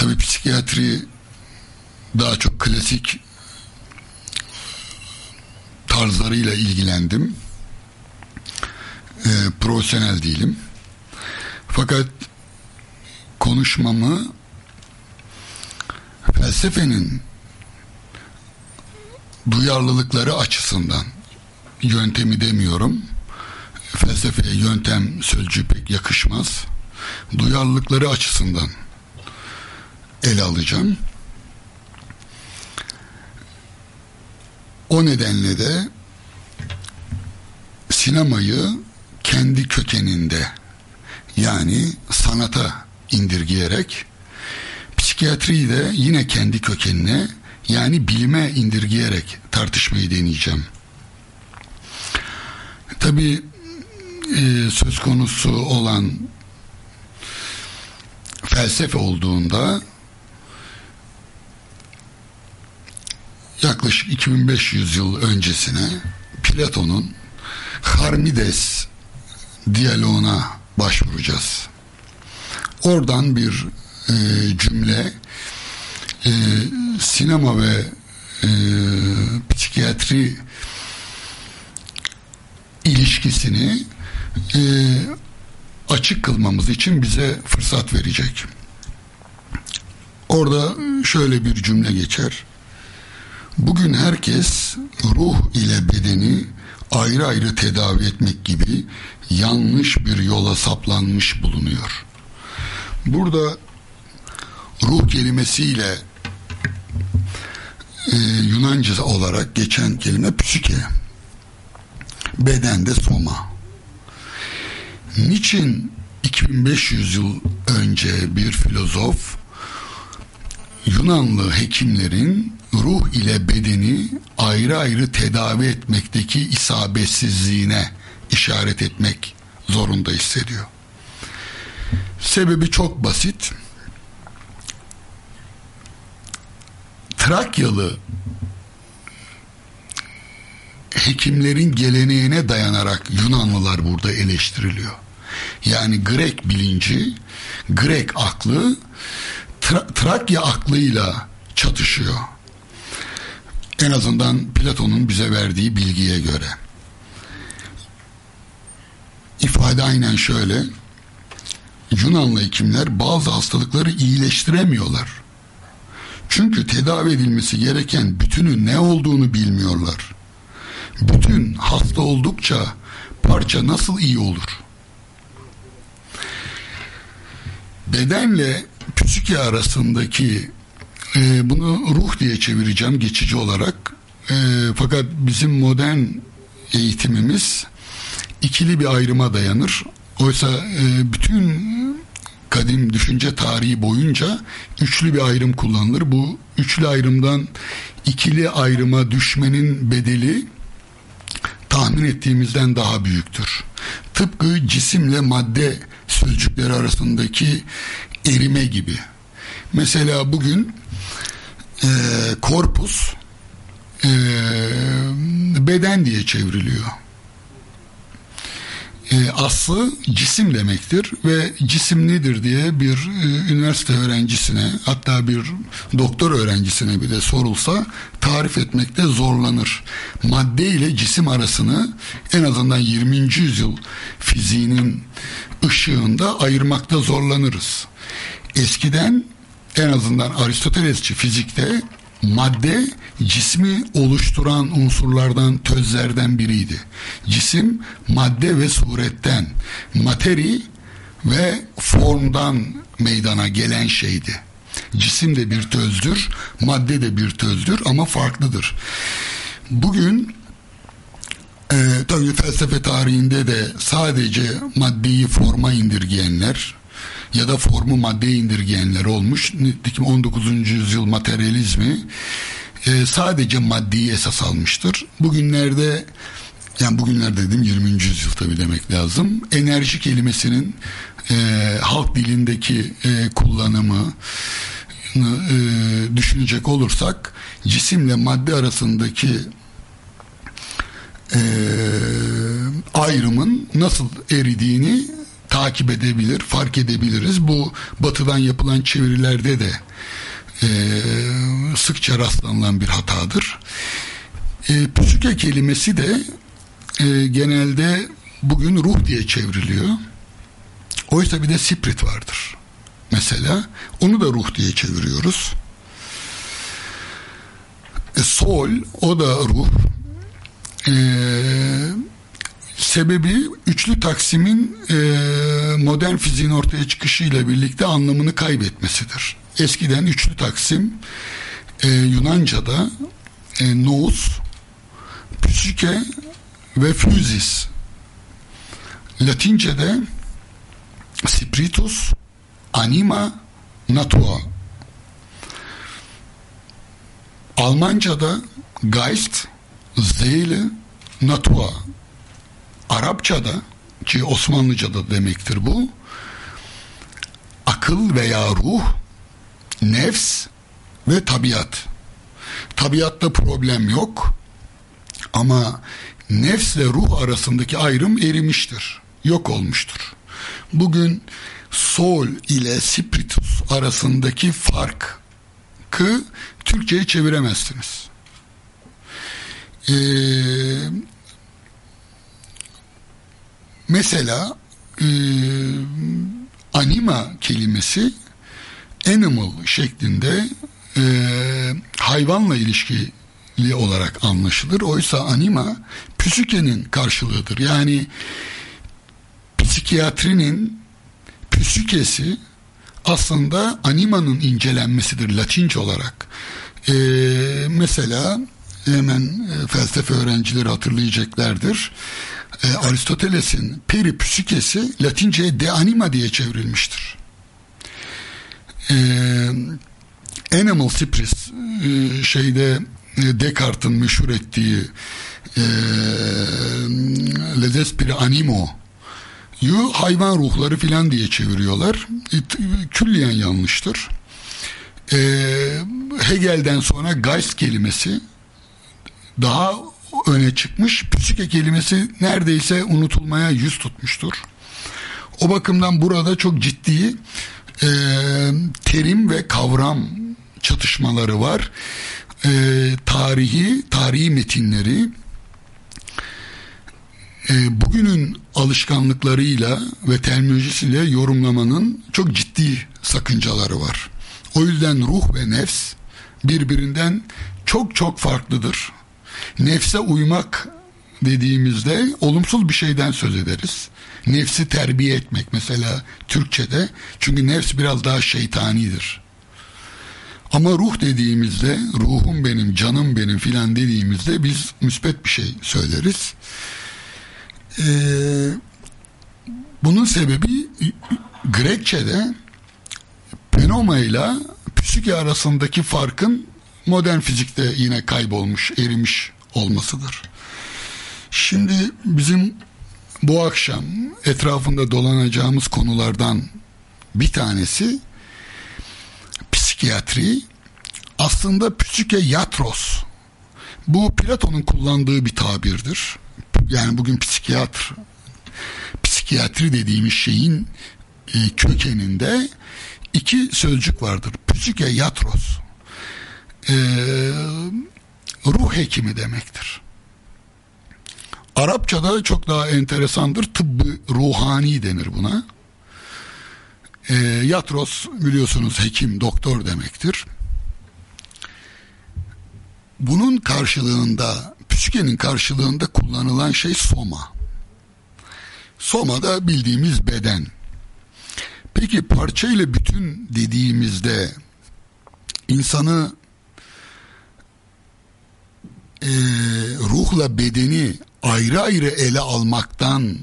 tabii psikiyatri daha çok klasik tarzlarıyla ilgilendim. E, profesyonel değilim. Fakat konuşmamı felsefenin duyarlılıkları açısından yöntemi demiyorum. Felsefeye yöntem sözcüğü pek yakışmaz. Duyarlılıkları açısından ele alacağım. O nedenle de sinemayı kendi kökeninde yani sanata indirgeyerek psikiyatriyi de yine kendi kökenine yani bilime indirgeyerek tartışmayı deneyeceğim. Tabi e, söz konusu olan felsefe olduğunda yaklaşık 2500 yıl öncesine Platon'un Harmides diyaloğuna başvuracağız. Oradan bir e, cümle e, sinema ve e, psikiyatri ilişkisini e, açık kılmamız için bize fırsat verecek. Orada şöyle bir cümle geçer. Bugün herkes ruh ile bedeni ayrı ayrı tedavi etmek gibi yanlış bir yola saplanmış bulunuyor. Burada ruh kelimesiyle e, Yunanca olarak geçen kelime psike. Bedende soma. Niçin 2500 yıl önce bir filozof Yunanlı hekimlerin ruh ile bedeni ayrı ayrı tedavi etmekteki isabetsizliğine işaret etmek zorunda hissediyor. Sebebi çok basit. Trakyalı hekimlerin geleneğine dayanarak Yunanlılar burada eleştiriliyor. Yani Grek bilinci, Grek aklı Tra- Trakya aklıyla çatışıyor. En azından Platon'un bize verdiği bilgiye göre. İfade aynen şöyle. Yunanlı hekimler bazı hastalıkları iyileştiremiyorlar. Çünkü tedavi edilmesi gereken bütünün ne olduğunu bilmiyorlar. Bütün hasta oldukça parça nasıl iyi olur? Bedenle psiki arasındaki e, bunu ruh diye çevireceğim geçici olarak. E, fakat bizim modern eğitimimiz ikili bir ayrıma dayanır. Oysa e, bütün kadim düşünce tarihi boyunca üçlü bir ayrım kullanılır. Bu üçlü ayrımdan ikili ayrıma düşmenin bedeli tahmin ettiğimizden daha büyüktür. Tıpkı cisimle madde sözcükleri arasındaki erime gibi. Mesela bugün e, korpus e, beden diye çevriliyor. E, aslı cisim demektir ve cisim nedir diye bir e, üniversite öğrencisine hatta bir doktor öğrencisine bile sorulsa tarif etmekte zorlanır. Madde ile cisim arasını en azından 20. yüzyıl fiziğinin ışığında ayırmakta zorlanırız. Eskiden en azından Aristotelesçi fizikte madde cismi oluşturan unsurlardan, tözlerden biriydi. Cisim madde ve suretten, materi ve formdan meydana gelen şeydi. Cisim de bir tözdür, madde de bir tözdür ama farklıdır. Bugün e, tabii felsefe tarihinde de sadece maddeyi forma indirgeyenler, ya da formu maddeye indirgeyenler olmuş. Nitekim 19. yüzyıl materyalizmi e, sadece maddeyi esas almıştır. Bugünlerde yani bugünlerde dedim 20. yüzyıl tabi demek lazım. Enerji kelimesinin e, halk dilindeki e, kullanımı e, düşünecek olursak cisimle madde arasındaki e, ayrımın nasıl eridiğini takip edebilir, fark edebiliriz. Bu batıdan yapılan çevirilerde de e, sıkça rastlanılan bir hatadır. E, psüke kelimesi de e, genelde bugün ruh diye çevriliyor. Oysa bir de spirit vardır. Mesela onu da ruh diye çeviriyoruz. E, soul o da ruh. E, sebebi üçlü taksimin e, modern fiziğin ortaya çıkışıyla birlikte anlamını kaybetmesidir. Eskiden üçlü taksim e, Yunanca'da e, nous, psike ve physis. Latince'de spiritus, anima, natura. Almanca'da Geist, Seele, Natur. Arapçada ki Osmanlıca'da demektir bu. Akıl veya ruh, nefs ve tabiat. Tabiatta problem yok ama nefsle ruh arasındaki ayrım erimiştir, yok olmuştur. Bugün sol ile spiritus arasındaki farkı Türkçe'ye çeviremezsiniz. Ee, mesela e, anima kelimesi animal şeklinde e, hayvanla ilişkili olarak anlaşılır. Oysa anima psükenin karşılığıdır. Yani psikiyatrinin psükesi aslında animanın incelenmesidir Latince olarak. Ee, mesela hemen e, felsefe öğrencileri hatırlayacaklardır. Ee, Aristoteles'in peripsükesi Latince'ye de anima diye çevrilmiştir. Ee, animal spirits e, şeyde e, Descartes'in meşhur ettiği e, les esprits animo yu hayvan ruhları filan diye çeviriyorlar. Külliyen yanlıştır. E, Hegel'den sonra Geist kelimesi daha öne çıkmış. Psike kelimesi neredeyse unutulmaya yüz tutmuştur. O bakımdan burada çok ciddi e, terim ve kavram çatışmaları var. E, tarihi, tarihi metinleri e, bugünün alışkanlıklarıyla ve terminolojisiyle yorumlamanın çok ciddi sakıncaları var. O yüzden ruh ve nefs birbirinden çok çok farklıdır. Nefse uymak dediğimizde olumsuz bir şeyden söz ederiz. Nefsi terbiye etmek mesela Türkçe'de çünkü nefs biraz daha şeytanidir. Ama ruh dediğimizde ruhum benim, canım benim filan dediğimizde biz müspet bir şey söyleriz. Ee, bunun sebebi Grekçe'de pneuma ile psike arasındaki farkın modern fizikte yine kaybolmuş, erimiş olmasıdır. Şimdi bizim bu akşam etrafında dolanacağımız konulardan bir tanesi psikiyatri aslında psike yatros bu Platon'un kullandığı bir tabirdir yani bugün psikiyatr psikiyatri dediğimiz şeyin e, kökeninde iki sözcük vardır. Psike yatros e, ruh hekimi demektir. Arapçada çok daha enteresandır. Tıbbı ruhani denir buna. E, yatros biliyorsunuz hekim, doktor demektir. Bunun karşılığında Psüke'nin karşılığında kullanılan şey soma. Soma da bildiğimiz beden. Peki parça ile bütün dediğimizde insanı e, ruhla bedeni ayrı ayrı ele almaktan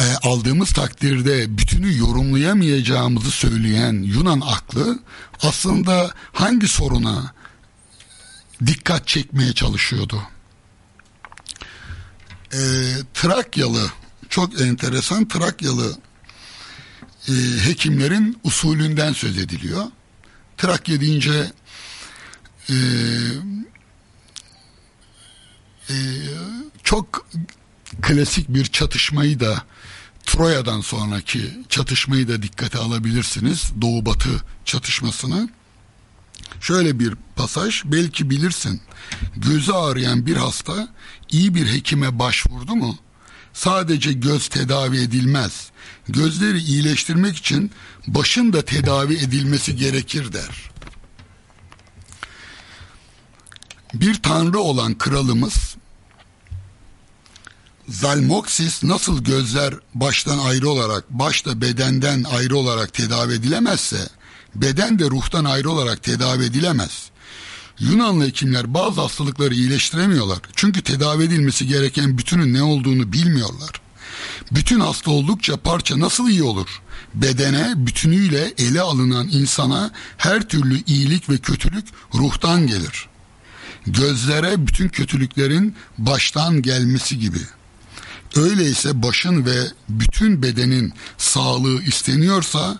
e, aldığımız takdirde bütünü yorumlayamayacağımızı söyleyen Yunan aklı aslında hangi soruna dikkat çekmeye çalışıyordu? e, Trakyalı çok enteresan Trakyalı e, hekimlerin usulünden söz ediliyor. Trakya deyince e, e, çok klasik bir çatışmayı da Troya'dan sonraki çatışmayı da dikkate alabilirsiniz. Doğu Batı çatışmasını. Şöyle bir pasaj belki bilirsin. Gözü ağrıyan bir hasta iyi bir hekime başvurdu mu? Sadece göz tedavi edilmez. Gözleri iyileştirmek için başın da tedavi edilmesi gerekir der. Bir tanrı olan kralımız Zalmoksis nasıl gözler baştan ayrı olarak, baş da bedenden ayrı olarak tedavi edilemezse, beden de ruhtan ayrı olarak tedavi edilemez. Yunanlı hekimler bazı hastalıkları iyileştiremiyorlar. Çünkü tedavi edilmesi gereken bütünün ne olduğunu bilmiyorlar. Bütün hasta oldukça parça nasıl iyi olur? Bedene bütünüyle ele alınan insana her türlü iyilik ve kötülük ruhtan gelir. Gözlere bütün kötülüklerin baştan gelmesi gibi.'' Öyleyse başın ve bütün bedenin sağlığı isteniyorsa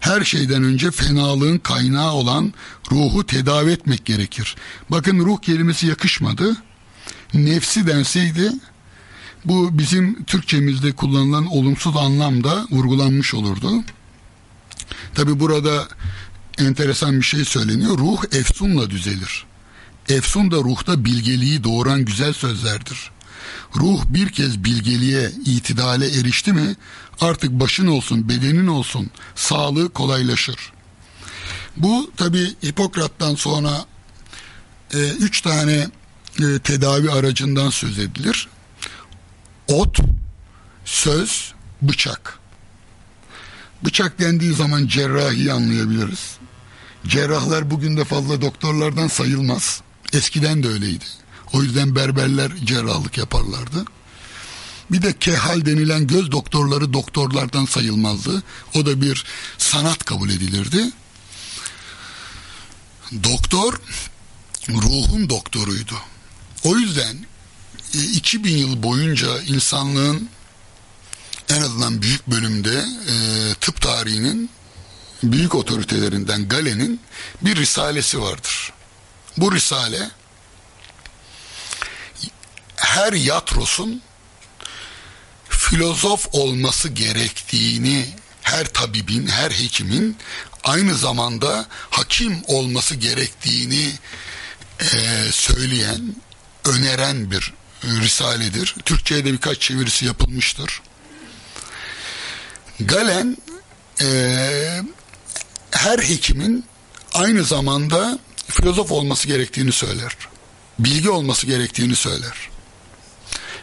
her şeyden önce fenalığın kaynağı olan ruhu tedavi etmek gerekir. Bakın ruh kelimesi yakışmadı. Nefsi denseydi bu bizim Türkçemizde kullanılan olumsuz anlamda vurgulanmış olurdu. Tabi burada enteresan bir şey söyleniyor. Ruh efsunla düzelir. Efsun da ruhta bilgeliği doğuran güzel sözlerdir. Ruh bir kez bilgeliğe, itidale erişti mi artık başın olsun, bedenin olsun sağlığı kolaylaşır. Bu tabi Hipokrat'tan sonra e, üç tane e, tedavi aracından söz edilir. Ot, söz, bıçak. Bıçak dendiği zaman cerrahi anlayabiliriz. Cerrahlar bugün de fazla doktorlardan sayılmaz. Eskiden de öyleydi. O yüzden berberler cerrahlık yaparlardı. Bir de kehal denilen göz doktorları doktorlardan sayılmazdı. O da bir sanat kabul edilirdi. Doktor ruhun doktoruydu. O yüzden 2000 e, yıl boyunca insanlığın en azından büyük bölümde e, tıp tarihinin büyük otoritelerinden Galen'in bir risalesi vardır. Bu risale her yatrosun filozof olması gerektiğini her tabibin, her hekimin aynı zamanda hakim olması gerektiğini e, söyleyen, öneren bir risaledir. Türkçe'ye de birkaç çevirisi yapılmıştır. Galen e, her hekimin aynı zamanda filozof olması gerektiğini söyler. Bilgi olması gerektiğini söyler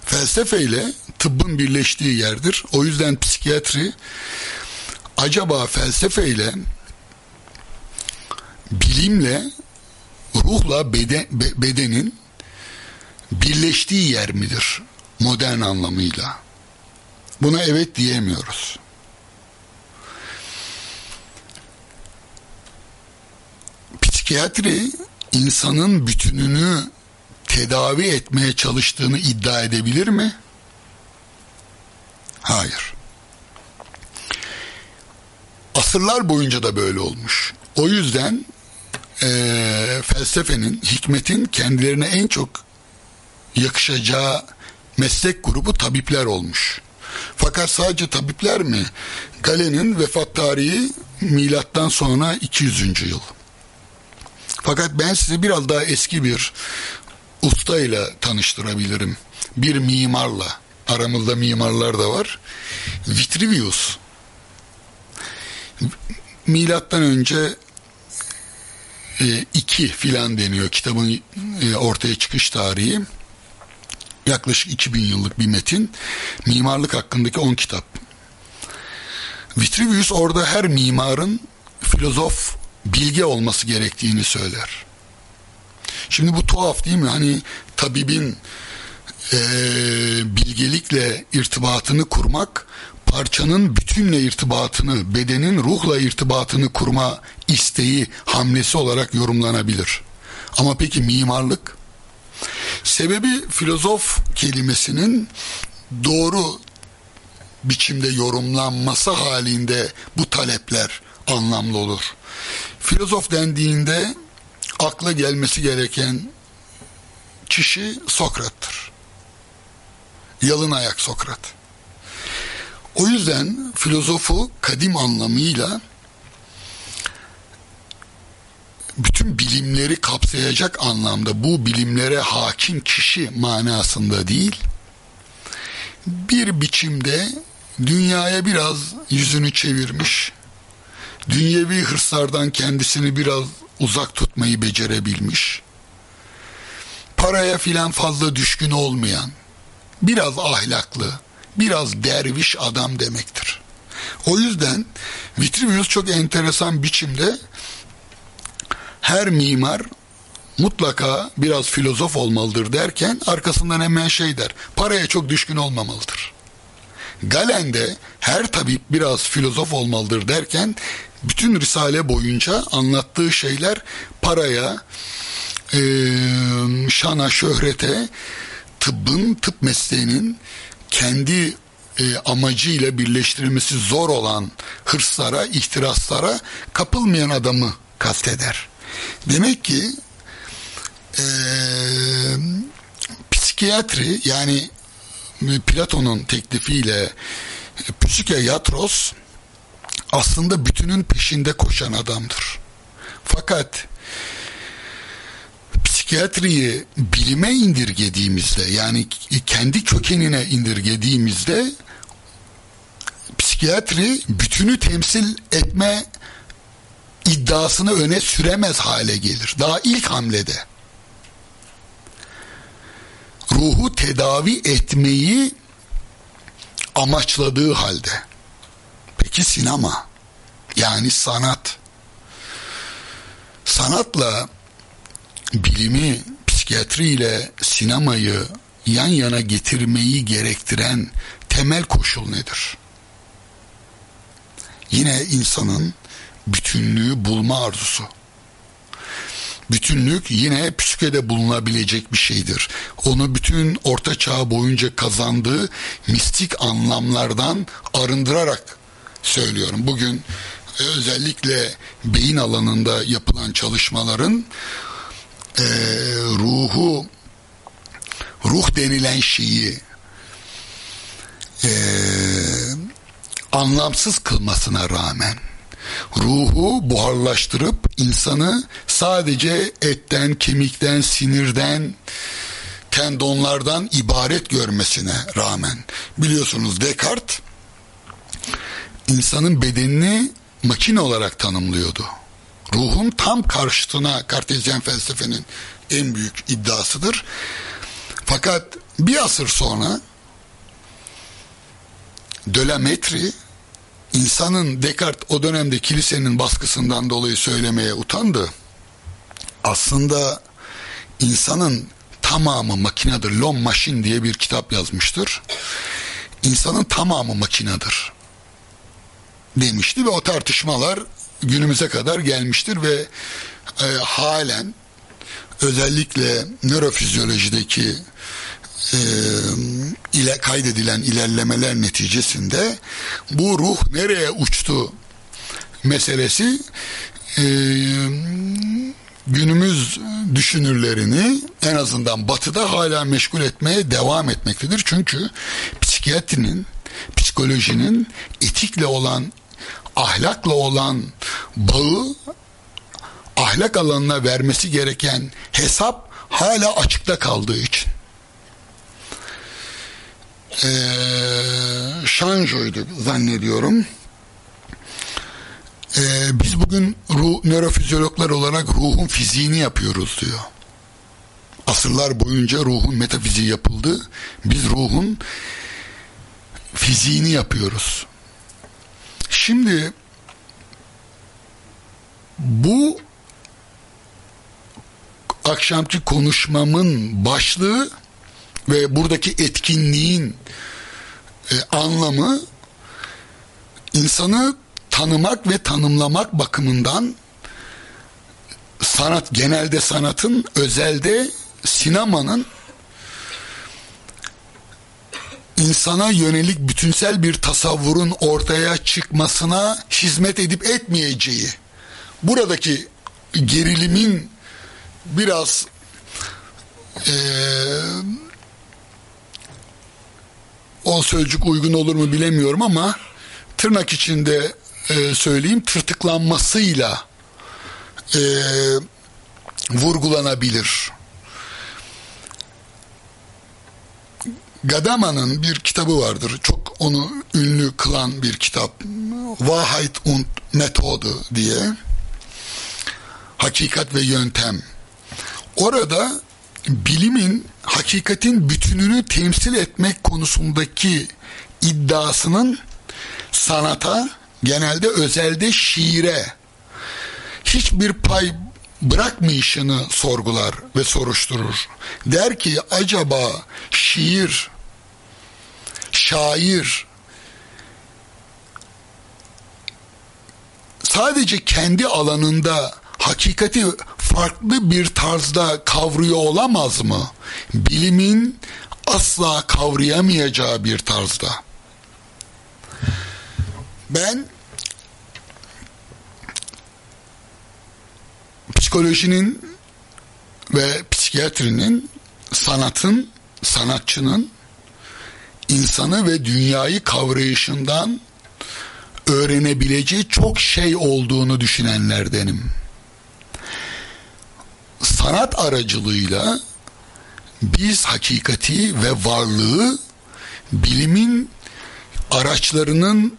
felsefe ile tıbbın birleştiği yerdir. O yüzden psikiyatri acaba felsefe ile bilimle ruhla beden, bedenin birleştiği yer midir modern anlamıyla? Buna evet diyemiyoruz. Psikiyatri insanın bütününü tedavi etmeye çalıştığını iddia edebilir mi? Hayır. Asırlar boyunca da böyle olmuş. O yüzden e, felsefenin, hikmetin kendilerine en çok yakışacağı meslek grubu tabipler olmuş. Fakat sadece tabipler mi? Galen'in vefat tarihi milattan sonra 200. yıl. Fakat ben size biraz daha eski bir ustayla tanıştırabilirim. Bir mimarla. Aramızda mimarlar da var. Vitruvius. Milattan önce e, iki filan deniyor kitabın e, ortaya çıkış tarihi. Yaklaşık 2000 yıllık bir metin. Mimarlık hakkındaki 10 kitap. Vitruvius orada her mimarın filozof bilge olması gerektiğini söyler. Şimdi bu tuhaf değil mi? Hani tabibin e, bilgelikle irtibatını kurmak parçanın bütünle irtibatını, bedenin ruhla irtibatını kurma isteği, hamlesi olarak yorumlanabilir. Ama peki mimarlık? Sebebi filozof kelimesinin doğru biçimde yorumlanması halinde bu talepler anlamlı olur. Filozof dendiğinde akla gelmesi gereken kişi Sokrat'tır. Yalın ayak Sokrat. O yüzden filozofu kadim anlamıyla bütün bilimleri kapsayacak anlamda bu bilimlere hakim kişi manasında değil, bir biçimde dünyaya biraz yüzünü çevirmiş, dünyevi hırslardan kendisini biraz uzak tutmayı becerebilmiş, paraya filan fazla düşkün olmayan, biraz ahlaklı, biraz derviş adam demektir. O yüzden Vitruvius çok enteresan biçimde her mimar mutlaka biraz filozof olmalıdır derken arkasından hemen şey der. Paraya çok düşkün olmamalıdır. Galen'de her tabip biraz filozof olmalıdır derken bütün risale boyunca anlattığı şeyler paraya, e, şana, şöhrete, tıbbın, tıp mesleğinin kendi e, amacıyla birleştirilmesi zor olan hırslara, ihtiraslara kapılmayan adamı kasteder. Demek ki e, psikiyatri yani Platon'un teklifiyle psikiyatros aslında bütünün peşinde koşan adamdır. Fakat psikiyatriyi bilime indirgediğimizde yani kendi kökenine indirgediğimizde psikiyatri bütünü temsil etme iddiasını öne süremez hale gelir. Daha ilk hamlede. Ruhu tedavi etmeyi amaçladığı halde. Peki sinema yani sanat. Sanatla bilimi, psikiyatriyle sinemayı yan yana getirmeyi gerektiren temel koşul nedir? Yine insanın bütünlüğü bulma arzusu. Bütünlük yine psikede bulunabilecek bir şeydir. Onu bütün orta çağ boyunca kazandığı mistik anlamlardan arındırarak söylüyorum. Bugün özellikle beyin alanında yapılan çalışmaların e, ruhu ruh denilen şeyi e, anlamsız kılmasına rağmen ruhu buharlaştırıp insanı sadece etten, kemikten, sinirden, tendonlardan ibaret görmesine rağmen biliyorsunuz Descartes insanın bedenini makine olarak tanımlıyordu. Ruhun tam karşıtına kartezyen felsefenin en büyük iddiasıdır. Fakat bir asır sonra Dölemetri insanın Descartes o dönemde kilisenin baskısından dolayı söylemeye utandı. Aslında insanın tamamı makinedir. L'homme machine diye bir kitap yazmıştır. İnsanın tamamı makinedir demişti ve o tartışmalar günümüze kadar gelmiştir ve e, halen özellikle nörofizyolojideki e, ile kaydedilen ilerlemeler neticesinde bu ruh nereye uçtu meselesi e, günümüz düşünürlerini en azından batıda hala meşgul etmeye devam etmektedir. Çünkü psikiyatrinin, psikolojinin etikle olan, ahlakla olan bağı ahlak alanına vermesi gereken hesap hala açıkta kaldığı için e, Şanjo'ydu zannediyorum. E, biz bugün ruh, nörofizyologlar olarak ruhun fiziğini yapıyoruz diyor. Asırlar boyunca ruhun metafiziği yapıldı. Biz ruhun fiziğini yapıyoruz. Şimdi bu akşamki konuşmamın başlığı ve buradaki etkinliğin e, anlamı insanı tanımak ve tanımlamak bakımından sanat genelde sanatın özelde sinemanın insana yönelik bütünsel bir tasavvurun ortaya çıkmasına hizmet edip etmeyeceği buradaki gerilimin biraz e, o sözcük uygun olur mu bilemiyorum ama tırnak içinde e, söyleyeyim tırtıklanmasıyla e, vurgulanabilir. Gadama'nın bir kitabı vardır. Çok onu ünlü kılan bir kitap. Wahrheit und Methode diye. Hakikat ve yöntem. Orada bilimin hakikatin bütününü temsil etmek konusundaki iddiasının sanata, genelde özelde şiire hiçbir pay bırakmayışını sorgular ve soruşturur. Der ki acaba şiir, şair sadece kendi alanında hakikati farklı bir tarzda kavruyor olamaz mı? Bilimin asla kavrayamayacağı bir tarzda. Ben psikolojinin ve psikiyatrinin sanatın, sanatçının insanı ve dünyayı kavrayışından öğrenebileceği çok şey olduğunu düşünenlerdenim. Sanat aracılığıyla biz hakikati ve varlığı bilimin araçlarının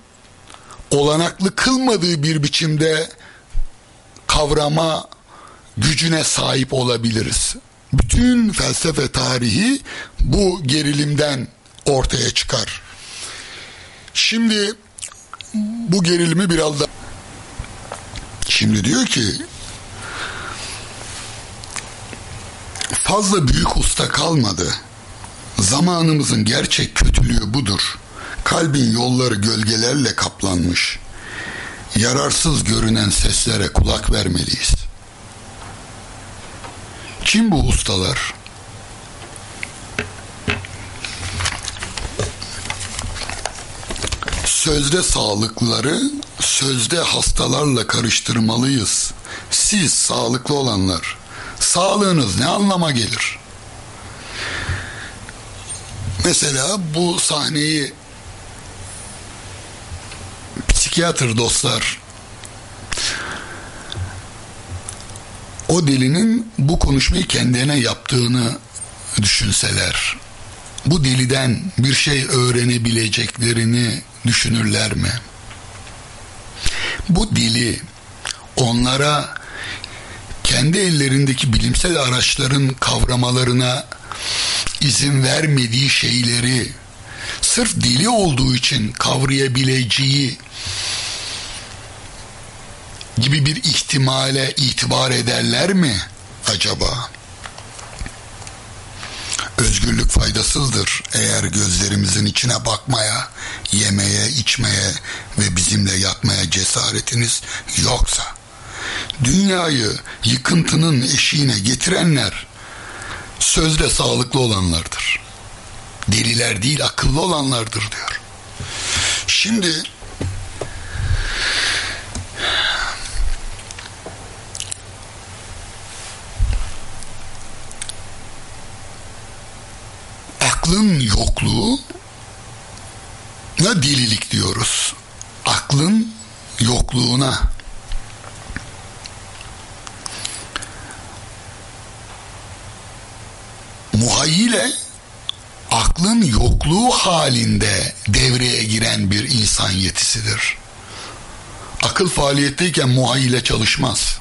olanaklı kılmadığı bir biçimde kavrama gücüne sahip olabiliriz. Bütün felsefe tarihi bu gerilimden ortaya çıkar. Şimdi bu gerilimi biraz da şimdi diyor ki fazla büyük usta kalmadı. Zamanımızın gerçek kötülüğü budur. Kalbin yolları gölgelerle kaplanmış. Yararsız görünen seslere kulak vermeliyiz. Kim bu ustalar? Sözde sağlıklıları sözde hastalarla karıştırmalıyız. Siz sağlıklı olanlar, sağlığınız ne anlama gelir? Mesela bu sahneyi psikiyatr dostlar o delinin bu konuşmayı kendine yaptığını düşünseler bu deliden bir şey öğrenebileceklerini düşünürler mi? Bu dili onlara kendi ellerindeki bilimsel araçların kavramalarına izin vermediği şeyleri sırf dili olduğu için kavrayabileceği gibi bir ihtimale itibar ederler mi acaba? Özgürlük faydasızdır eğer gözlerimizin içine bakmaya, yemeye, içmeye ve bizimle yatmaya cesaretiniz yoksa. Dünyayı yıkıntının eşiğine getirenler sözde sağlıklı olanlardır. Deliler değil akıllı olanlardır diyor. Şimdi aklın yokluğu ne delilik diyoruz. Aklın yokluğuna muhayyile aklın yokluğu halinde devreye giren bir insan yetisidir. Akıl faaliyetteyken muhayyile çalışmaz.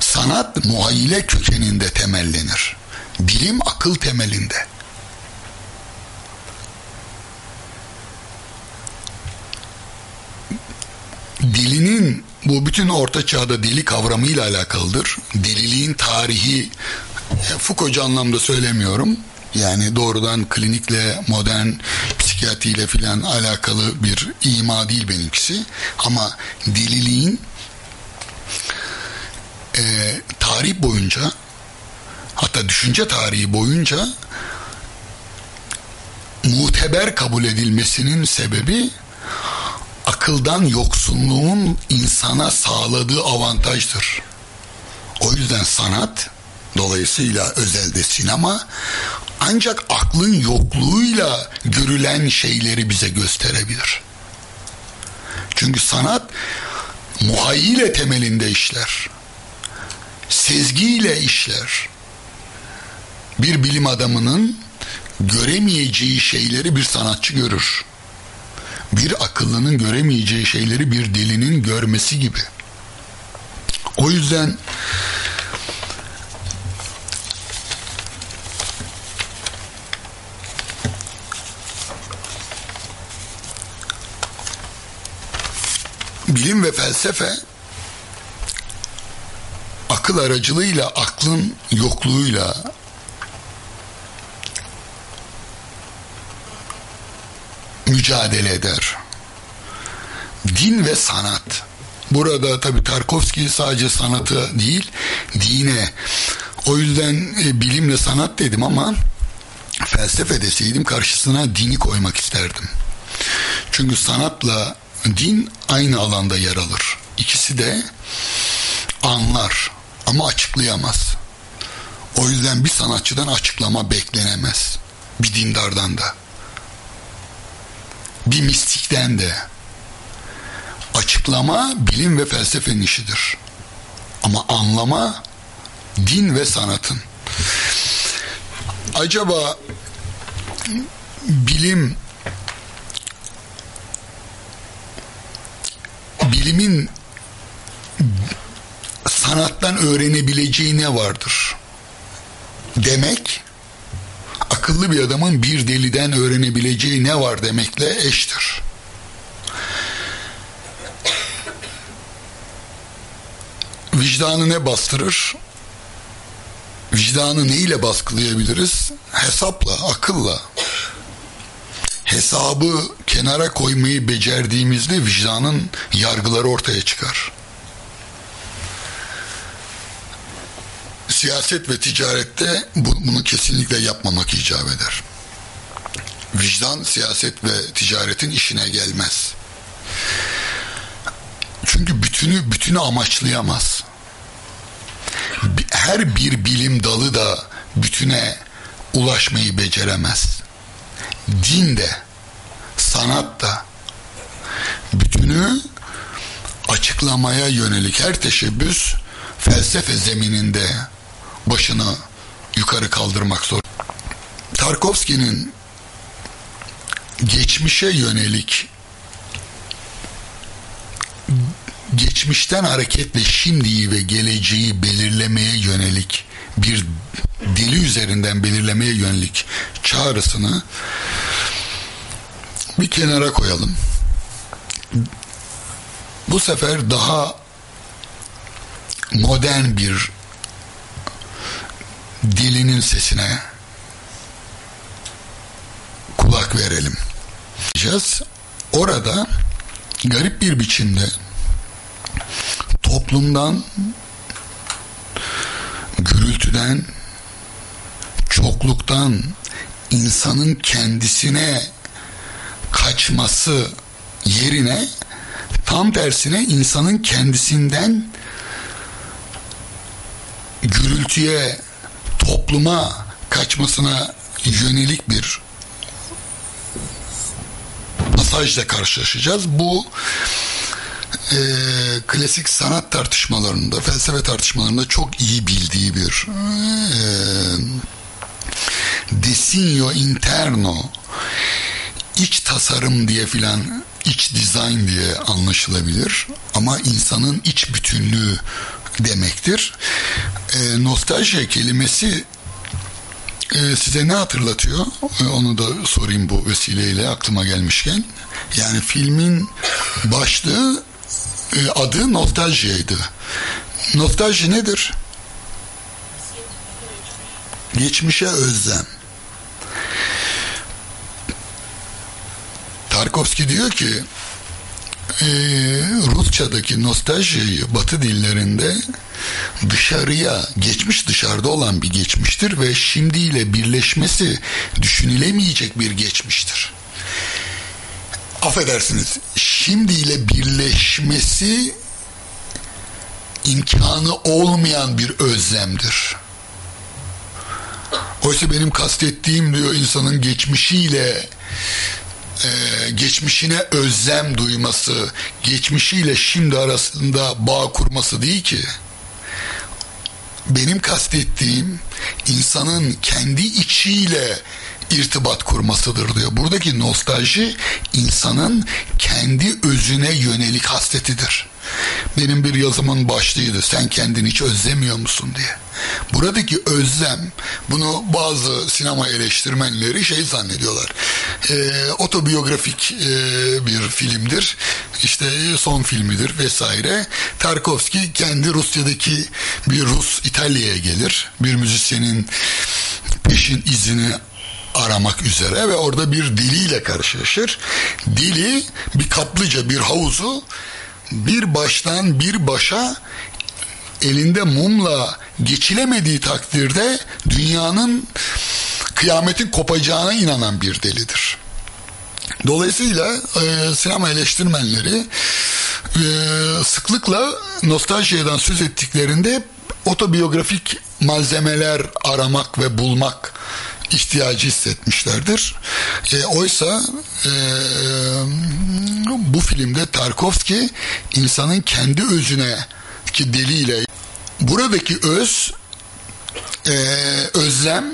Sanat muhayyile kökeninde temellenir. Bilim akıl temelinde. Dilinin bu bütün orta çağda deli kavramıyla alakalıdır. Deliliğin tarihi Foucault'cu anlamda söylemiyorum. Yani doğrudan klinikle, modern psikiyatriyle filan alakalı bir ima değil benimkisi. Ama deliliğin e, tarih boyunca hatta düşünce tarihi boyunca muteber kabul edilmesinin sebebi akıldan yoksunluğun insana sağladığı avantajdır. O yüzden sanat dolayısıyla özelde sinema ancak aklın yokluğuyla görülen şeyleri bize gösterebilir. Çünkü sanat muhayyile temelinde işler. Sezgiyle işler. Bir bilim adamının göremeyeceği şeyleri bir sanatçı görür. Bir akıllının göremeyeceği şeyleri bir delinin görmesi gibi. O yüzden bilim ve felsefe akıl aracılığıyla aklın yokluğuyla mücadele eder. Din ve sanat. Burada tabi Tarkovski sadece sanatı değil, dine. O yüzden e, bilimle sanat dedim ama felsefe deseydim karşısına dini koymak isterdim. Çünkü sanatla din aynı alanda yer alır. İkisi de anlar ama açıklayamaz. O yüzden bir sanatçıdan açıklama beklenemez. Bir dindardan da. Bir mistikten de. Açıklama bilim ve felsefenin işidir. Ama anlama din ve sanatın. Acaba bilim bilimin sanattan öğrenebileceği ne vardır? Demek akıllı bir adamın bir deliden öğrenebileceği ne var demekle eştir. Vicdanı ne bastırır? Vicdanı neyle baskılayabiliriz? Hesapla, akılla. Hesabı kenara koymayı becerdiğimizde vicdanın yargıları ortaya çıkar. Siyaset ve ticarette bunu kesinlikle yapmamak icap eder. Vicdan siyaset ve ticaretin işine gelmez. Çünkü bütünü bütünü amaçlayamaz. Her bir bilim dalı da bütüne ulaşmayı beceremez. Din de sanat da bütünü açıklamaya yönelik her teşebbüs felsefe zemininde başını yukarı kaldırmak zor. Tarkovski'nin geçmişe yönelik geçmişten hareketle şimdiyi ve geleceği belirlemeye yönelik bir dili üzerinden belirlemeye yönelik çağrısını bir kenara koyalım. Bu sefer daha modern bir dilinin sesine kulak verelim. Orada garip bir biçimde toplumdan gürültüden çokluktan insanın kendisine kaçması yerine tam tersine insanın kendisinden gürültüye topluma kaçmasına yönelik bir pasajla karşılaşacağız. Bu e, klasik sanat tartışmalarında, felsefe tartışmalarında çok iyi bildiği bir e, disigno interno iç tasarım diye filan iç design diye anlaşılabilir ama insanın iç bütünlüğü demektir. E, nostalji kelimesi e, size ne hatırlatıyor? E, onu da sorayım bu vesileyle aklıma gelmişken. Yani filmin başlığı e, adı nostaljiydi. Nostalji nedir? Geçmişe özlem. Tarkovski diyor ki e, Rusçadaki nostaljiyi batı dillerinde dışarıya geçmiş dışarıda olan bir geçmiştir ve şimdiyle birleşmesi düşünülemeyecek bir geçmiştir. Affedersiniz şimdiyle birleşmesi imkanı olmayan bir özlemdir. Oysa benim kastettiğim diyor insanın geçmişiyle e, geçmişine özlem duyması, geçmişiyle şimdi arasında bağ kurması değil ki. Benim kastettiğim insanın kendi içiyle irtibat kurmasıdır diyor. Buradaki nostalji insanın kendi özüne yönelik hasretidir. Benim bir yazımın başlığıydı. Sen kendini hiç özlemiyor musun diye. Buradaki özlem bunu bazı sinema eleştirmenleri şey zannediyorlar. E, otobiyografik e, bir filmdir. İşte son filmidir vesaire. Tarkovski kendi Rusya'daki bir Rus İtalya'ya gelir. Bir müzisyenin peşin izini aramak üzere ve orada bir diliyle karşılaşır. Dili bir kaplıca bir havuzu bir baştan bir başa elinde mumla geçilemediği takdirde dünyanın kıyametin kopacağına inanan bir delidir. Dolayısıyla e, sinema eleştirmenleri e, sıklıkla nostaljiyeden söz ettiklerinde otobiyografik malzemeler aramak ve bulmak ihtiyacı hissetmişlerdir. E, oysa e, bu filmde Tarkovski insanın kendi özüne ki deliyle buradaki öz e, özlem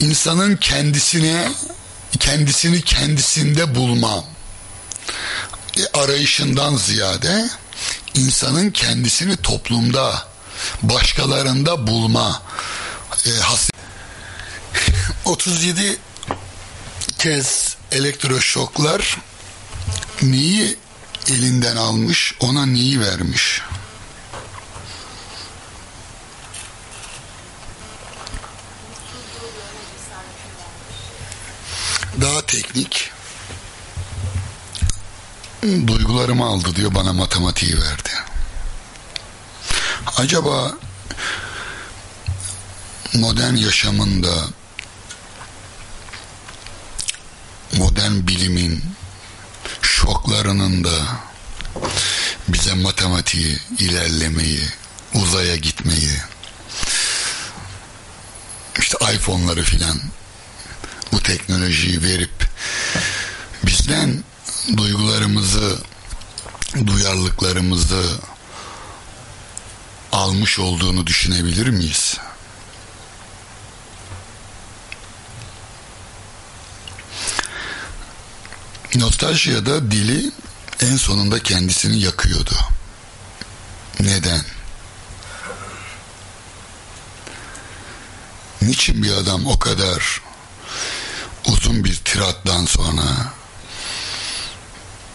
insanın kendisine kendisini kendisinde bulma e, arayışından ziyade insanın kendisini toplumda başkalarında bulma e, 37 kez elektroşoklar neyi elinden almış, ona neyi vermiş? Daha teknik duygularımı aldı diyor bana matematiği verdi. Acaba modern yaşamında modern bilimin şoklarının da bize matematiği, ilerlemeyi, uzaya gitmeyi, işte iPhone'ları filan bu teknolojiyi verip bizden duygularımızı, duyarlılıklarımızı almış olduğunu düşünebilir miyiz? Nostaljiyada dili en sonunda kendisini yakıyordu. Neden? Niçin bir adam o kadar uzun bir tirattan sonra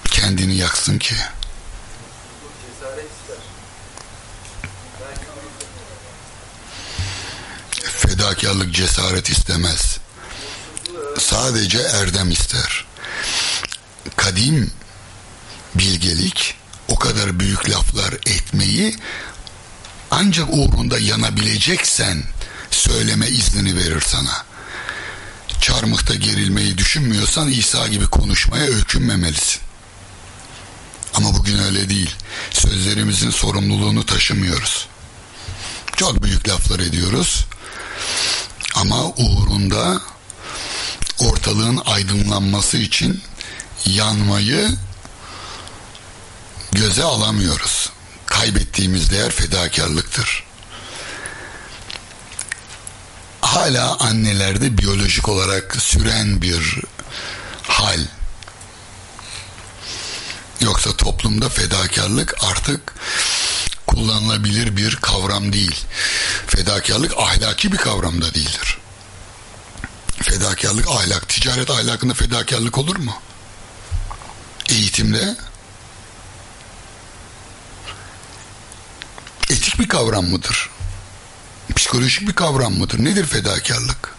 kendini yaksın ki? Fedakarlık cesaret istemez. Sadece erdem ister kadim bilgelik o kadar büyük laflar etmeyi ancak uğrunda yanabileceksen söyleme iznini verir sana. Çarmıhta gerilmeyi düşünmüyorsan İsa gibi konuşmaya öykünmemelisin. Ama bugün öyle değil. Sözlerimizin sorumluluğunu taşımıyoruz. Çok büyük laflar ediyoruz. Ama uğrunda ortalığın aydınlanması için yanmayı göze alamıyoruz. Kaybettiğimiz değer fedakarlıktır. Hala annelerde biyolojik olarak süren bir hal. Yoksa toplumda fedakarlık artık kullanılabilir bir kavram değil. Fedakarlık ahlaki bir kavram da değildir. Fedakarlık ahlak, ticaret ahlakında fedakarlık olur mu? Eğitimde etik bir kavram mıdır? Psikolojik bir kavram mıdır? Nedir fedakarlık?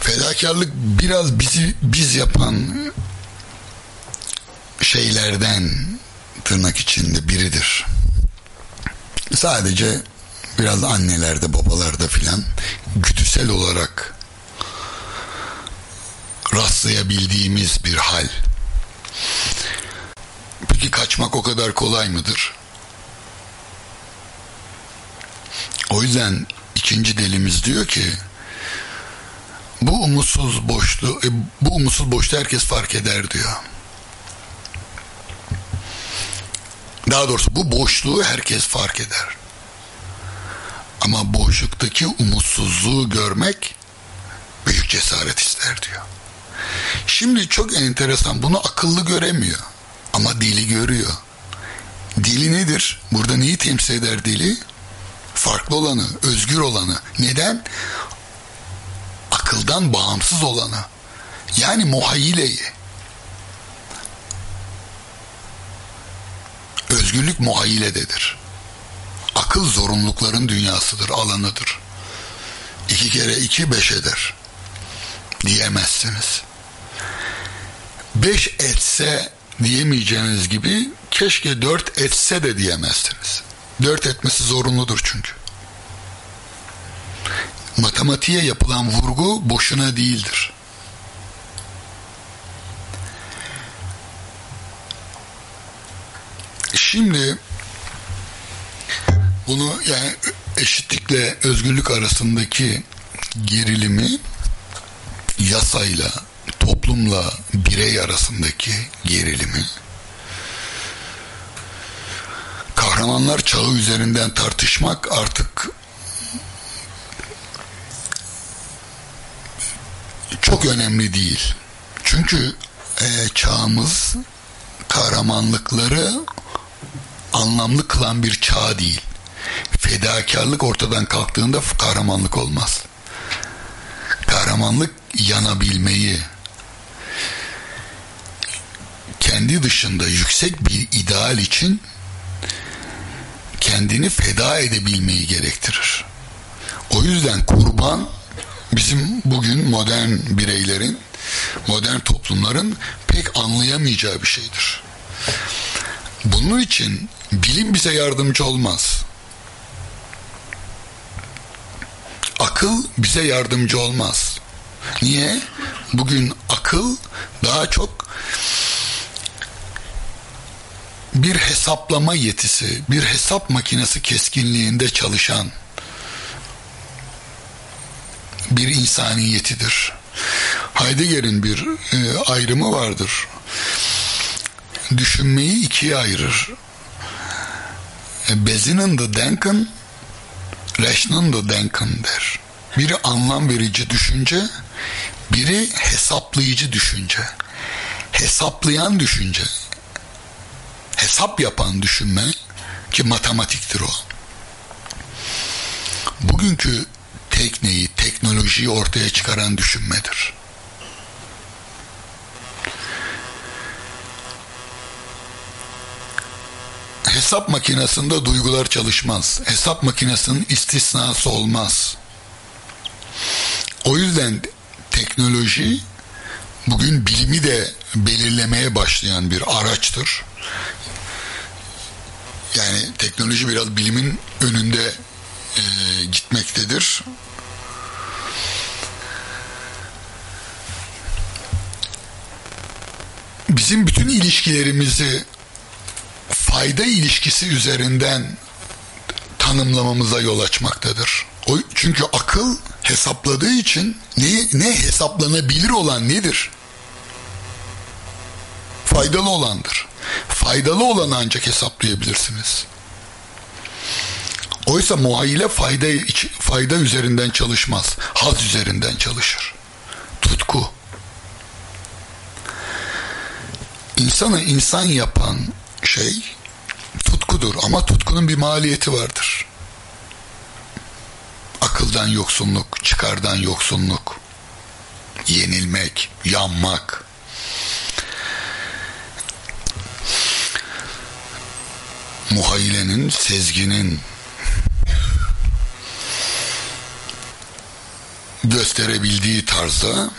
Fedakarlık biraz bizi biz yapan şeylerden tırnak içinde biridir. Sadece biraz annelerde babalarda filan güdüsel olarak rastlayabildiğimiz bir hal. Peki kaçmak o kadar kolay mıdır? O yüzden ikinci delimiz diyor ki bu umutsuz boşluğu, e, bu umutsuz boşluğu herkes fark eder diyor. Daha doğrusu bu boşluğu herkes fark eder. Ama boşluktaki umutsuzluğu görmek büyük cesaret ister diyor. Şimdi çok enteresan bunu akıllı göremiyor ama dili görüyor. Dili nedir? Burada neyi temsil eder dili? Farklı olanı, özgür olanı. Neden? Akıldan bağımsız olanı. Yani muhayyileyi. Özgürlük muhayyilededir. Akıl zorunlulukların dünyasıdır, alanıdır. İki kere iki beş eder. Diyemezsiniz. Beş etse diyemeyeceğiniz gibi keşke dört etse de diyemezsiniz. Dört etmesi zorunludur çünkü. Matematiğe yapılan vurgu boşuna değildir. Şimdi bunu yani eşitlikle özgürlük arasındaki gerilimi yasayla, toplumla birey arasındaki gerilimi kahramanlar çağı üzerinden tartışmak artık çok önemli değil. Çünkü e, çağımız kahramanlıkları anlamlı kılan bir çağ değil. Fedakarlık ortadan kalktığında kahramanlık olmaz. Kahramanlık yanabilmeyi, kendi dışında yüksek bir ideal için kendini feda edebilmeyi gerektirir. O yüzden kurban bizim bugün modern bireylerin, modern toplumların pek anlayamayacağı bir şeydir. Bunun için bilim bize yardımcı olmaz. Akıl bize yardımcı olmaz. Niye? Bugün akıl daha çok bir hesaplama yetisi, bir hesap makinesi keskinliğinde çalışan bir insaniyetidir. Heidegger'in bir e, ayrımı vardır. Düşünmeyi ikiye ayırır. E, Bezinnende Denken, Rechnende Denken der. Biri anlam verici düşünce, biri hesaplayıcı düşünce. Hesaplayan düşünce, hesap yapan düşünme ki matematiktir o. Bugünkü tekneyi, teknolojiyi ortaya çıkaran düşünmedir. Hesap makinesinde duygular çalışmaz. Hesap makinesinin istisnası olmaz. O yüzden teknoloji bugün bilimi de belirlemeye başlayan bir araçtır. Yani teknoloji biraz bilimin önünde e, gitmektedir. Bizim bütün ilişkilerimizi fayda ilişkisi üzerinden tanımlamamıza yol açmaktadır. O, çünkü akıl hesapladığı için ne, ne hesaplanabilir olan nedir? Faydalı olandır. Faydalı olanı ancak hesaplayabilirsiniz. Oysa muayile fayda, fayda üzerinden çalışmaz. Haz üzerinden çalışır. Tutku. İnsanı insan yapan şey tutkudur ama tutkunun bir maliyeti vardır. Akıldan yoksunluk, çıkardan yoksunluk, yenilmek, yanmak. Muhayyilenin, sezginin gösterebildiği tarzda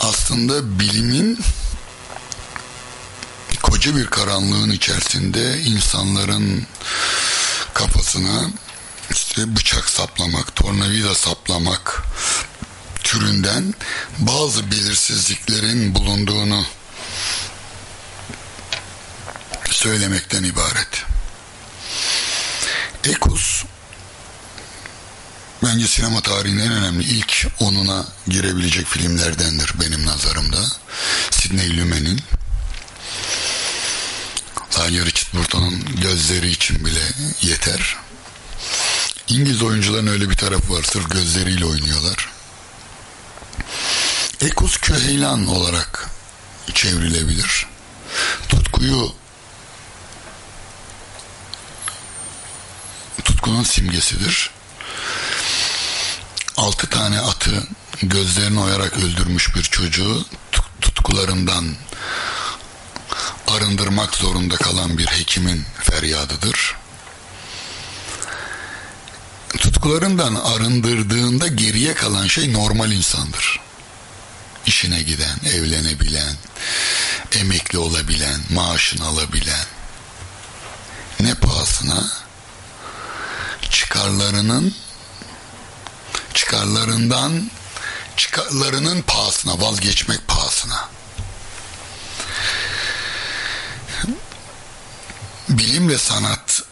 aslında bilimin koca bir karanlığın içerisinde insanların kafasına işte bıçak saplamak, tornavida saplamak türünden bazı belirsizliklerin bulunduğunu söylemekten ibaret. Ekus bence sinema tarihinin en önemli ilk onuna girebilecek filmlerdendir benim nazarımda. Sidney Lumet'in sadece Richard Burton'un gözleri için bile yeter. İngiliz oyuncuların öyle bir tarafı var. Sırf gözleriyle oynuyorlar. Ekus Köheylan olarak çevrilebilir. Tutkuyu tutkunun simgesidir. Altı tane atı gözlerini oyarak öldürmüş bir çocuğu tutkularından arındırmak zorunda kalan bir hekimin feryadıdır. Tutkularından arındırdığında geriye kalan şey normal insandır. İşine giden, evlenebilen, emekli olabilen, maaşını alabilen. Ne pahasına? Çıkarlarının çıkarlarından çıkarlarının pahasına vazgeçmek pahasına. Bilim ve sanat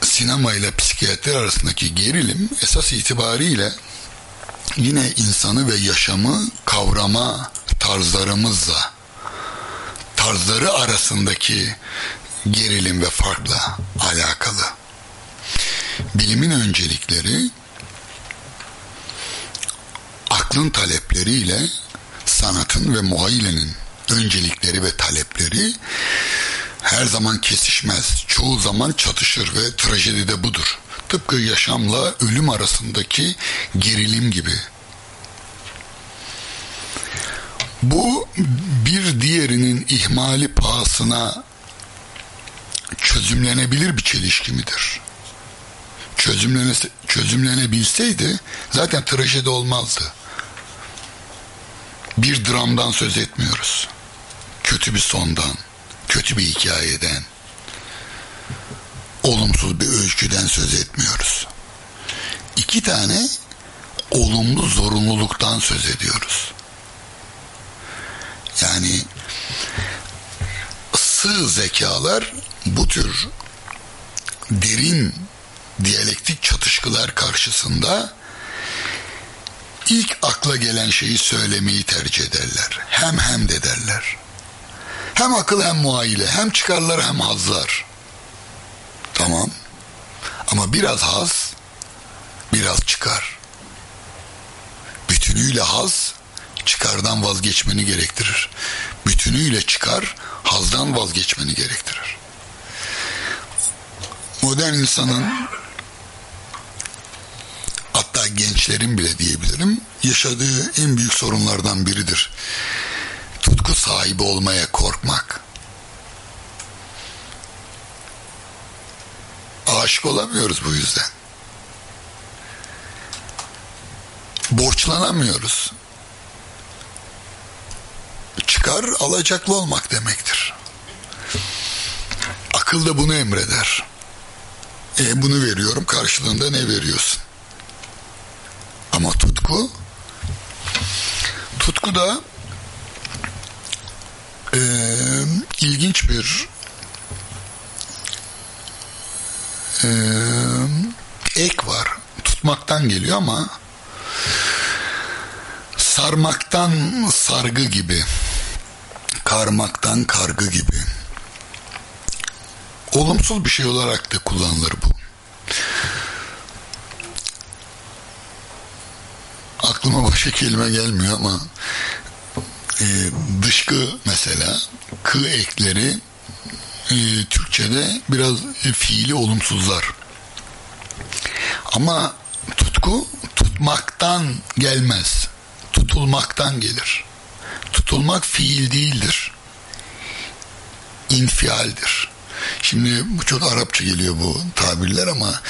sinema ile psikiyatri arasındaki gerilim esas itibariyle yine insanı ve yaşamı kavrama tarzlarımızla tarzları arasındaki gerilim ve farkla alakalı. Bilimin öncelikleri aklın talepleriyle sanatın ve muayyilenin öncelikleri ve talepleri her zaman kesişmez. Çoğu zaman çatışır ve trajedi de budur. Tıpkı yaşamla ölüm arasındaki gerilim gibi. Bu bir diğerinin ihmali pahasına çözümlenebilir bir çelişki midir? Çözümlene, çözümlenebilseydi zaten trajedi olmazdı. Bir dramdan söz etmiyoruz. Kötü bir sondan, kötü bir hikayeden, olumsuz bir öyküden söz etmiyoruz. İki tane olumlu zorunluluktan söz ediyoruz. Yani sığ zekalar bu tür derin diyalektik çatışkılar karşısında ilk akla gelen şeyi söylemeyi tercih ederler. Hem hem de derler. Hem akıl hem muayile, hem çıkarlar hem hazlar. Tamam. Ama biraz haz, biraz çıkar. Bütünüyle haz, çıkardan vazgeçmeni gerektirir. Bütünüyle çıkar, hazdan vazgeçmeni gerektirir. Modern insanın hatta gençlerin bile diyebilirim yaşadığı en büyük sorunlardan biridir. Tutku sahibi olmaya korkmak. Aşık olamıyoruz bu yüzden. Borçlanamıyoruz. Çıkar alacaklı olmak demektir. Akıl da bunu emreder. E, bunu veriyorum karşılığında ne veriyorsun? Tutku tutku da e, ilginç bir e, ek var. Tutmaktan geliyor ama sarmaktan sargı gibi karmaktan kargı gibi olumsuz bir şey olarak da kullanılır bu. Aklıma başka kelime gelmiyor ama e, dışkı mesela kı ekleri e, Türkçe'de biraz e, fiili olumsuzlar. Ama tutku tutmaktan gelmez. Tutulmaktan gelir. Tutulmak fiil değildir. İnfialdir. Şimdi bu çok Arapça geliyor bu tabirler ama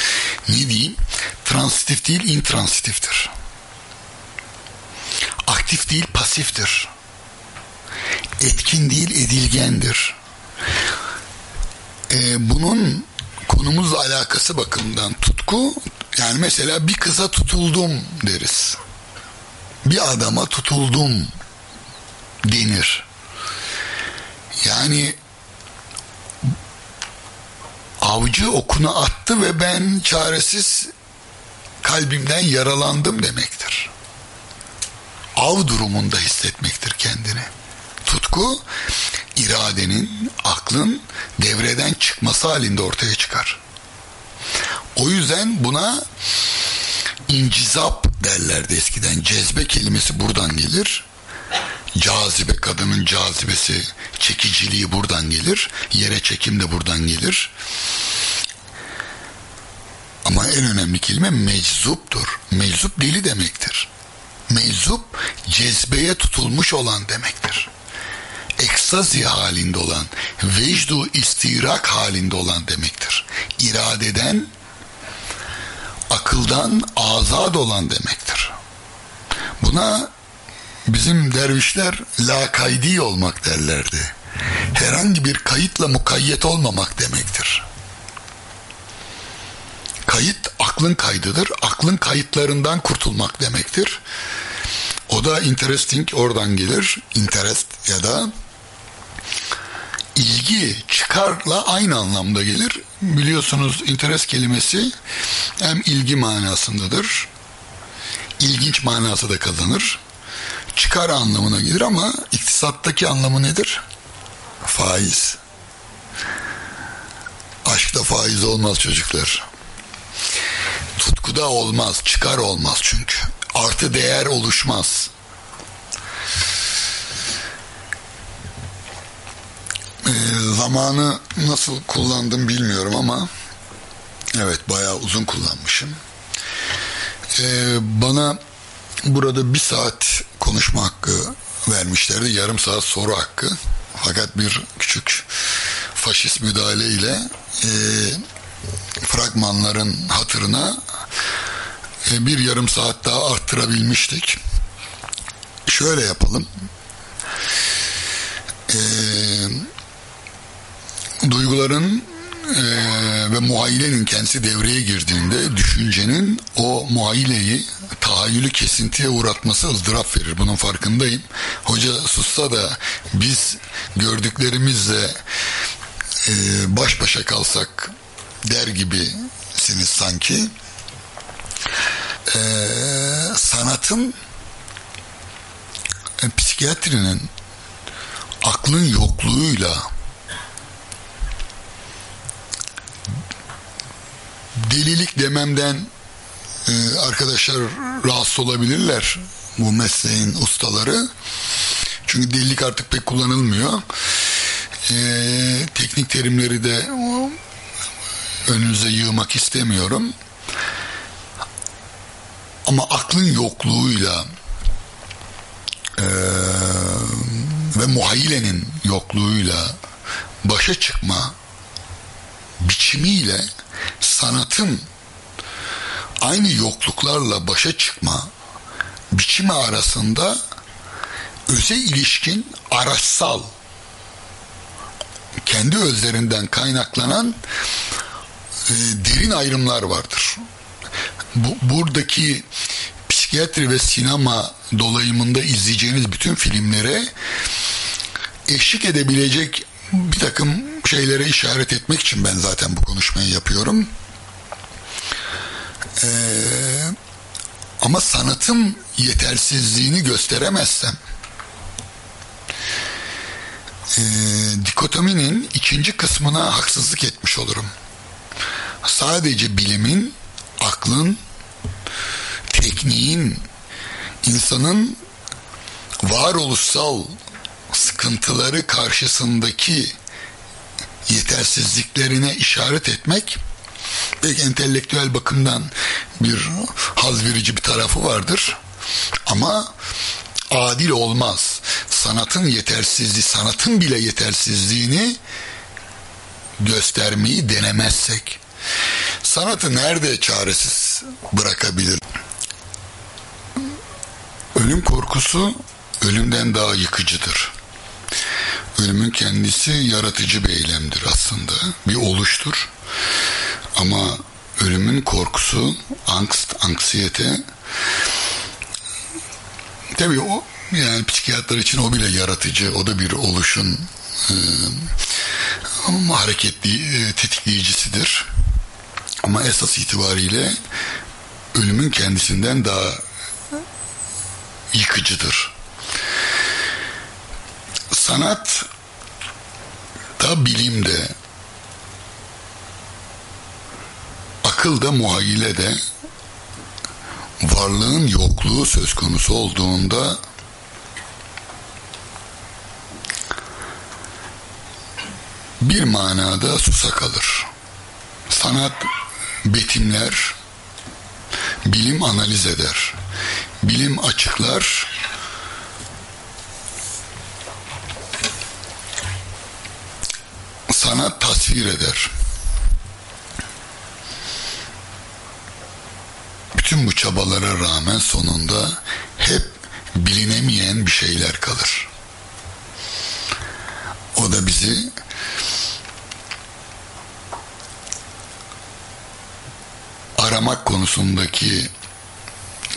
ne diyeyim? Transitif değil intransitiftir. Aktif değil pasiftir. Etkin değil edilgendir. Ee, bunun konumuzla alakası bakımından tutku yani mesela bir kıza tutuldum deriz. Bir adama tutuldum denir. Yani avcı okunu attı ve ben çaresiz kalbimden yaralandım demektir. Av durumunda hissetmektir kendini. Tutku iradenin, aklın devreden çıkması halinde ortaya çıkar. O yüzden buna incizap derlerdi eskiden. Cezbe kelimesi buradan gelir. Cazibe, kadının cazibesi, çekiciliği buradan gelir. Yere çekim de buradan gelir. Ama en önemli kelime meczuptur. Meczup deli demektir. Meczup cezbeye tutulmuş olan demektir. Ekstazi halinde olan, vecdu istirak halinde olan demektir. İradeden, akıldan azad olan demektir. Buna bizim dervişler lakaydi olmak derlerdi. Herhangi bir kayıtla mukayyet olmamak demektir. Kayıt aklın kaydıdır. Aklın kayıtlarından kurtulmak demektir. O da interesting oradan gelir. Interest ya da ilgi çıkarla aynı anlamda gelir. Biliyorsunuz interest kelimesi hem ilgi manasındadır. İlginç manası da kazanır. Çıkar anlamına gelir ama iktisattaki anlamı nedir? Faiz. Aşkta faiz olmaz çocuklar. Tutkuda olmaz, çıkar olmaz çünkü. Artı değer oluşmaz. Ee, zamanı nasıl kullandım bilmiyorum ama evet bayağı uzun kullanmışım. Ee, bana burada bir saat konuşma hakkı vermişlerdi. Yarım saat soru hakkı. Fakat bir küçük faşist müdahale ile e, fragmanların hatırına bir yarım saat daha arttırabilmiştik. Şöyle yapalım. E, duyguların e, ve muayyilenin kendisi devreye girdiğinde düşüncenin o muayyileyi tahayyülü kesintiye uğratması ızdırap verir. Bunun farkındayım. Hoca sussa da biz gördüklerimizle e, baş başa kalsak der gibisiniz sanki. E, sanatın e, psikiyatrinin aklın yokluğuyla delilik dememden e, arkadaşlar rahatsız olabilirler bu mesleğin ustaları. Çünkü delilik artık pek kullanılmıyor. E, teknik terimleri de önünüze yığmak istemiyorum. Ama aklın yokluğuyla e, ve muhayyilenin yokluğuyla başa çıkma biçimiyle sanatın aynı yokluklarla başa çıkma biçimi arasında öze ilişkin araçsal kendi özlerinden kaynaklanan e, derin ayrımlar vardır. Bu, buradaki psikiyatri ve sinema dolayımında izleyeceğiniz bütün filmlere eşlik edebilecek bir takım şeylere işaret etmek için ben zaten bu konuşmayı yapıyorum. Ee, ama sanatın yetersizliğini gösteremezsem e, dikotominin ikinci kısmına haksızlık etmiş olurum. Sadece bilimin, aklın, tekniğin, insanın varoluşsal sıkıntıları karşısındaki yetersizliklerine işaret etmek pek entelektüel bakımdan bir haz verici bir tarafı vardır. Ama adil olmaz. Sanatın yetersizliği, sanatın bile yetersizliğini göstermeyi denemezsek sanatı nerede çaresiz bırakabilir? Ölüm korkusu ölümden daha yıkıcıdır. Ölümün kendisi yaratıcı bir eylemdir aslında. Bir oluştur. Ama ölümün korkusu, angst, anksiyete tabii o yani psikiyatrlar için o bile yaratıcı. O da bir oluşun e, hareketli e, tetikleyicisidir. Ama esas itibariyle ölümün kendisinden daha yıkıcıdır. Sanat da bilim de akıl da muhayyile de varlığın yokluğu söz konusu olduğunda bir manada susa kalır. Sanat betimler, bilim analiz eder. Bilim açıklar, sanat tasvir eder. Bütün bu çabalara rağmen sonunda hep bilinemeyen bir şeyler kalır. O da bizi aramak konusundaki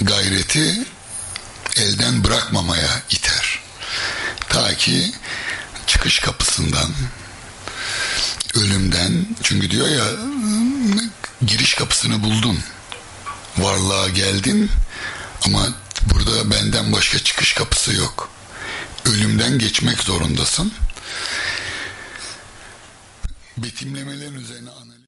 gayreti elden bırakmamaya iter. Ta ki çıkış kapısından ölümden. Çünkü diyor ya giriş kapısını buldun. Varlığa geldin ama burada benden başka çıkış kapısı yok. Ölümden geçmek zorundasın. Betimlemelerin üzerine analiz